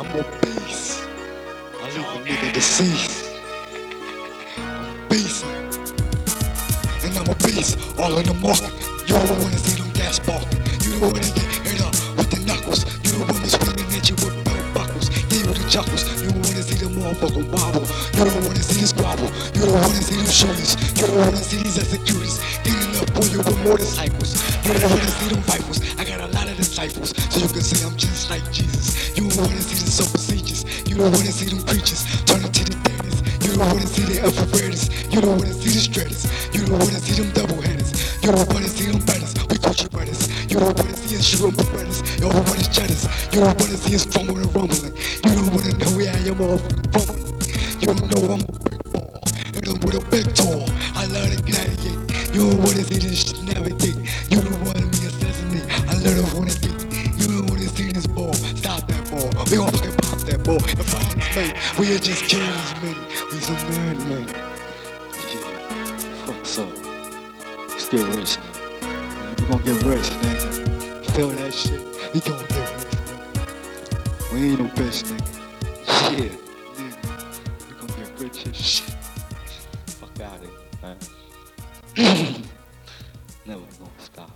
I'm a beast. I leave a nigga deceased. I'm a beast. And I'm a beast. All in the market. You don't wanna see them gas barking. You don't wanna get hit up with the knuckles. You don't wanna swinging at you with belt buckles. Give you the chuckles. You don't wanna see the motherfucker wobble. You don't wanna see the squabble. You don't wanna see them shooters. You don't wanna see these executors. Getting up on you with motorcycles. You don't wanna see them rifles. I got a lot of disciples. So you can say I'm just like Jesus. You don't wanna see the soul procedures. You don't wanna see them preachers. Turn into the deadest. You don't wanna see the alphabetics. You don't wanna see the stratus. You don't wanna see them double headers. You don't wanna see them brothers. We you brothers. You don't wanna see us shooting my brothers. You don't wanna cheddars. You don't wanna see us fumbling and rumbling. You don't wanna know where I am motherfucking fumbling. You don't know I'm a big ball. And I'm with a big tour. I love to gladiate. You don't wanna see this shit navigate. You don't wanna be assassinate. I love to wanna get. We gon' fucking pop that ball. And find this mate. We are just this man. We some mad man. Yeah. Fuck's up. Still rich. We gon' get rich, nigga. Feel that shit? We gon' get rich, nigga. We ain't no bitch, nigga. Yeah, nigga. We gon' get rich as shit. Fuck out of here, man. Never gonna stop.